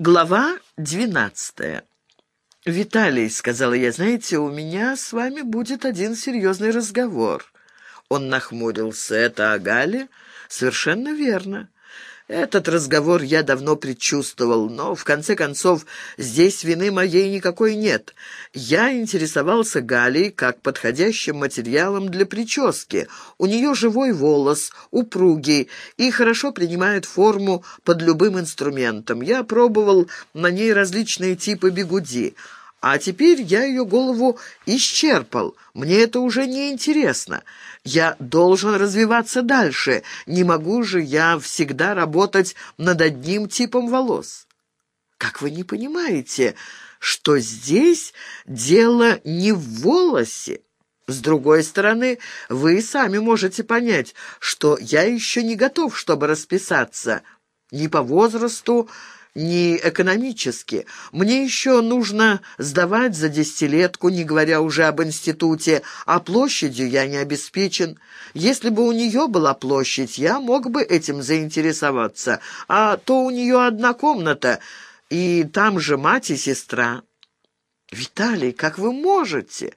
Глава двенадцатая. «Виталий», — сказала я, — «знаете, у меня с вами будет один серьезный разговор». Он нахмурился. «Это о Гале?» «Совершенно верно. Этот разговор я давно предчувствовал, но, в конце концов, здесь вины моей никакой нет. Я интересовался Галей как подходящим материалом для прически. У нее живой волос, упругий и хорошо принимает форму под любым инструментом. Я пробовал на ней различные типы бигуди. А теперь я ее голову исчерпал. Мне это уже не интересно. Я должен развиваться дальше. Не могу же я всегда работать над одним типом волос. Как вы не понимаете, что здесь дело не в волосе? С другой стороны, вы сами можете понять, что я еще не готов, чтобы расписаться. Ни по возрасту, не экономически. Мне еще нужно сдавать за десятилетку, не говоря уже об институте, а площадью я не обеспечен. Если бы у нее была площадь, я мог бы этим заинтересоваться, а то у нее одна комната, и там же мать и сестра. «Виталий, как вы можете?»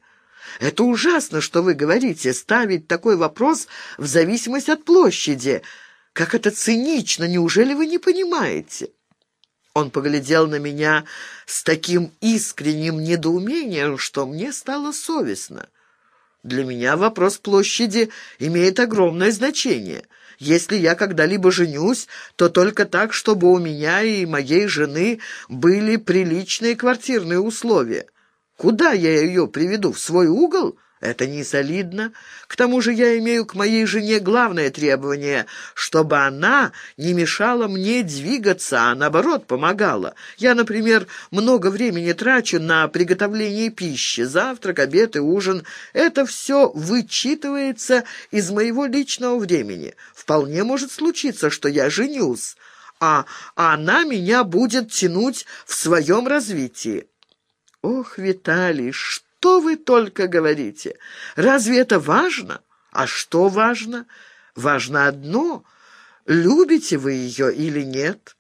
«Это ужасно, что вы говорите, ставить такой вопрос в зависимость от площади. Как это цинично, неужели вы не понимаете?» Он поглядел на меня с таким искренним недоумением, что мне стало совестно. Для меня вопрос площади имеет огромное значение. Если я когда-либо женюсь, то только так, чтобы у меня и моей жены были приличные квартирные условия. Куда я ее приведу? В свой угол?» Это не солидно. К тому же я имею к моей жене главное требование, чтобы она не мешала мне двигаться, а наоборот помогала. Я, например, много времени трачу на приготовление пищи, завтрак, обед и ужин. Это все вычитывается из моего личного времени. Вполне может случиться, что я женюсь, а она меня будет тянуть в своем развитии. Ох, Виталий, что что вы только говорите? Разве это важно? А что важно? Важно одно — любите вы ее или нет?»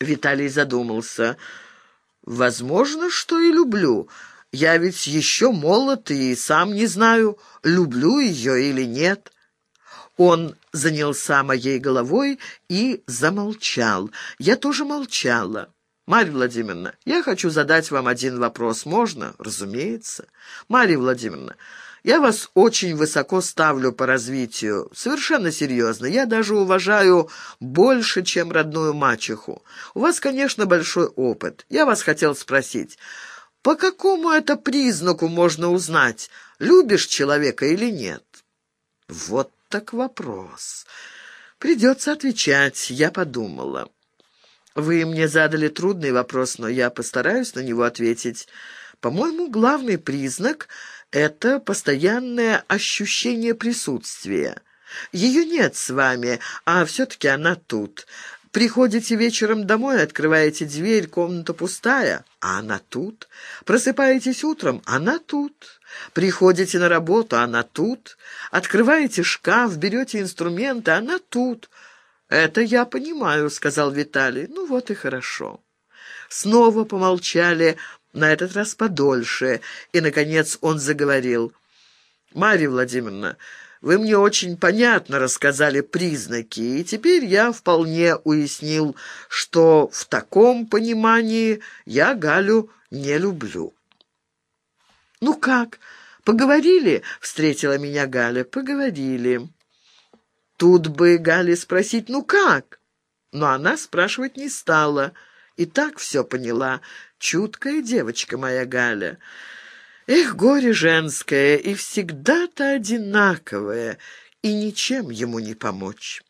Виталий задумался. «Возможно, что и люблю. Я ведь еще молод и сам не знаю, люблю ее или нет». Он занялся моей головой и замолчал. Я тоже молчала. «Марья Владимировна, я хочу задать вам один вопрос. Можно?» «Разумеется». «Марья Владимировна, я вас очень высоко ставлю по развитию. Совершенно серьезно. Я даже уважаю больше, чем родную мачеху. У вас, конечно, большой опыт. Я вас хотел спросить, по какому это признаку можно узнать, любишь человека или нет?» «Вот так вопрос. Придется отвечать, я подумала». Вы мне задали трудный вопрос, но я постараюсь на него ответить. По-моему, главный признак — это постоянное ощущение присутствия. Ее нет с вами, а все-таки она тут. Приходите вечером домой, открываете дверь, комната пустая, а она тут. Просыпаетесь утром, она тут. Приходите на работу, она тут. Открываете шкаф, берете инструменты, она тут. «Это я понимаю», — сказал Виталий. «Ну вот и хорошо». Снова помолчали, на этот раз подольше, и, наконец, он заговорил. «Марья Владимировна, вы мне очень понятно рассказали признаки, и теперь я вполне уяснил, что в таком понимании я Галю не люблю». «Ну как, поговорили?» — встретила меня Галя. «Поговорили». Тут бы Гали спросить «ну как?», но она спрашивать не стала. И так все поняла. Чуткая девочка моя Галя. Эх, горе женское, и всегда-то одинаковое, и ничем ему не помочь.